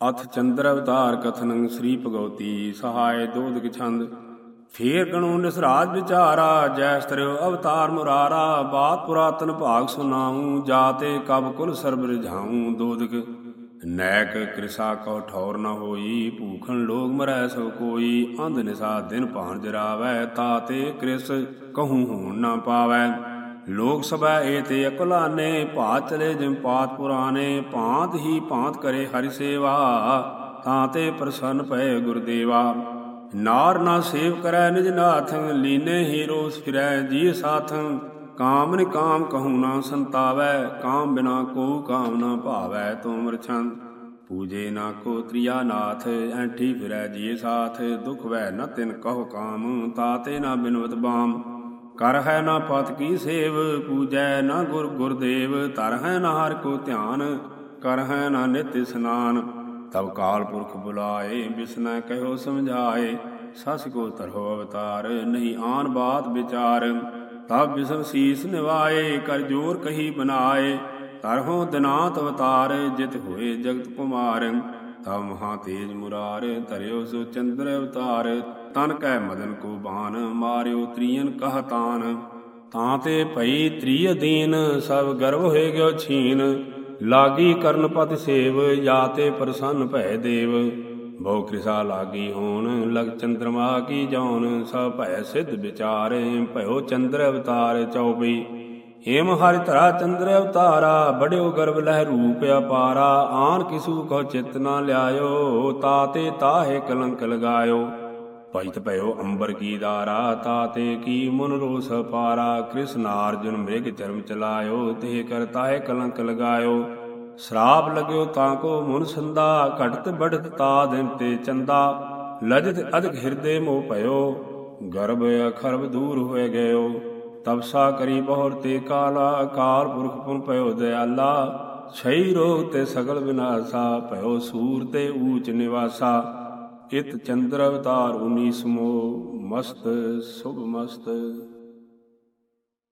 ਅਥ ਚੰਦਰ ਅਵਤਾਰ ਕਥਨੰ ਸ੍ਰੀ ਭਗਵਤੀ ਸਹਾਇ ਦੋਦਕ ਛੰਦ। ਫੇਰ ਗਣੋ ਨਿਸਰਾਜ ਵਿਚਾਰਾ ਜੈਸਤਰਿਓ ਅਵਤਾਰ ਮੁਰਾਰਾ, ਬਾਤ ਪੁਰਾਤਨ ਭਾਗ ਸੁਨਾਉ ਜਾਤੇ ਕਬ ਕੁਲ ਸਰਬ ਰਝਾਉ ਦੋਦਕ। ਨੈਕ ਕ੍ਰਿਸਾ ਕੋ ਠੌਰ ਨ ਹੋਈ, ਭੂਖਣ ਲੋਗ ਮਰੈ ਸੋ ਕੋਈ, ਅੰਧ ਨਿਸਾ ਦਿਨ ਭਾਣ ਜਰਾਵੈ ਤਾਤੇ ਕ੍ਰਿਸ ਕਹੂੰ ਹੋਣ ਨਾ ਪਾਵੈ। ਲੋਕ ਸਭਾ ਏ ਤੇ ਅਕਲਾਨੇ ਭਾਤ ਚਲੇ ਜਿਮ ਪਾਤ ਪੁਰਾਨੇ ਭਾਂਤ ਹੀ ਭਾਂਤ ਕਰੇ ਹਰਿ ਸੇਵਾ ਤਾਂ ਤੇ ਪ੍ਰਸੰਨ ਪਏ ਗੁਰਦੇਵਾ। ਨਾਰ ਨਾ ਸੇਵ ਕਰੈ ਨਿਜ ਨਾਥ, ਲੀਨੇ ਹੀ ਰੋਸ ਫਿਰੈ ਜੀ ਸਾਥ। ਕਾਮ ਨਿ ਕਾਮ ਕਹੂ ਨਾ ਸੰਤਾਵੈ, ਕਾਮ ਬਿਨਾ ਕੋ ਕਾਮ ਨਾ ਭਾਵੈ ਤੁਮਰ ਛੰਦ ਪੂਜੇ ਨਾ ਕੋ ਤ੍ਰਿਆ ਨਾਥ, ਐਂਠੀ ਫਿਰੈ ਜੀ ਸਾਥ। ਦੁਖ ਵੈ ਨ ਤਿਨ ਕਹੋ ਕਾਮ ਤਾਤੇ ਨਾ ਬਿਨਵਤ ਬਾਮ। ਕਰ ਹੈ ਨਾ ਪਤ ਕੀ ਸੇਵ, ਪੂਜੈ ਨਾ ਗੁਰ ਗੁਰਦੇਵ ਤਰ ਹੈ ਨਾ ਹਰ ਕੋ ਧਿਆਨ, ਕਰ ਹੈ ਨਾ ਨਿਤ ਇਸਨਾਨ। ਤਬ ਕਾਲ ਪੁਰਖ ਬੁਲਾਏ, ਬਿਸਨੈ ਕਹਿਓ ਸਮਝਾਏ, ਸਸ ਕੋ ਤਰੋ ਅਵਤਾਰ, ਨਹੀਂ ਆਨ ਬਾਤ ਵਿਚਾਰ। ਤਬ ਬਿਸਨ ਸੀਸ ਨਿਵਾਏ, ਕਰ ਜੋਰ ਕਹੀ ਬਨਾਏ ਤਰਹੁ ਦਿਨਾਤ ਅਵਤਾਰ, ਜਿਤ ਹੋਏ ਜਗਤ ਕੁਮਾਰ। ਤਬ ਮਹਾ ਤੇਜ ਮੁਰਾਰ, ਧਰਿਓ ਸੋ ਚੰਦਰ ਅਵਤਾਰ। ਤਨ ਕੈ ਮਦਨ ਕੋ ਬਾਨ ਮਾਰਿਓ ਤ੍ਰਿਯਨ ਕਹ ਤਾਨ। ਤਾਂ ਤੇ ਭਈ ਤ੍ਰਿਯ ਦੀਨ, ਸਭ ਗਰਵ ਹੋਏ ਗਿਓ ਛੀਨ। ਲਾਗੀ ਕਰਨ ਪਤ ਸੇਵ, ਜਾਂ ਤੇ ਪ੍ਰਸੰਨ ਭੈ ਦੇਵ। ਬਹੁ ਕ੍ਰਿਸਾ ਲਾਗੀ ਹੋਣ, ਲਗ ਚੰਦਰਮਾ ਕੀ ਜੌਨ ਸਭ ਭੈ ਸਿਧ ਵਿਚਾਰੇ, ਭਇਓ ਚੰਦਰ ਅਵਤਾਰ ਚਉਪਈ ਹੇਮ ਹਰਿ ਧਰਾ ਚੰਦਰ ਅਵਤਾਰਾ, ਬੜਿਓ ਗਰਭ ਲਹਿ ਰੂਪ ਅਪਾਰਾ। ਆਨ ਕਿਸੂ ਕੋ ਚਿਤ ਨਾ ਲਿਆਇਓ ਤਾਤੇ ਤਾਹੇ ਕਲੰਕ ਲਗਾਇਓ। ਭਜਤ ਭਇਓ ਅੰਬਰ ਕੀ ਦਾਰਾ ਤਾਤੇ ਕੀ ਮਨ ਰੋਸ ਪਾਰਾ। ਕ੍ਰਿਸ਼ਨ ਅਰਜੁਨ ਮ੍ਰਿਗ ਚਰਮ ਚਲਾਇਓ, ਤੇ ਕਰਤਾ ਹੈ ਕਲੰਕ ਲਗਾਇਓ। ਸ਼ਰਾਪ ਲਗਿਓ ਤਾਂ ਕੋ ਮਨ ਸੰਦਾ, ਘਟਤ ਬੜਤ ਤਾ ਦਿਨ ਤੇ ਚੰਦਾ। ਲਜਤ ਅਧਿਕ ਹਿਰਦੇ ਮੋ ਭਇਓ, ਗਰਭ ਅਖਰਬ ਦੂਰ ਹੋਏ ਗਇਓ। ਤਪਸਾ ਕਰੀ ਬਹੁਰ ਤੇ ਕਾਲਾ, ਕਾਲ ਪੁਰਖ ਪੁਨ ਭਇਓ ਦਇਆਲਾ ਛਈ ਰੋਗ ਤੇ ਸਗਲ ਵਿਨਾਸਾ, ਭਇਓ ਸੂਰ ਤੇ ਊਚ ਨਿਵਾਸਾ। ਇਤ ਚੰਦਰ ਅਵਤਾਰ 19 ਮੋ ਮਸਤ, ਸੁਭ ਮਸਤ।